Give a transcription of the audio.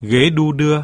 ghế đu đưa.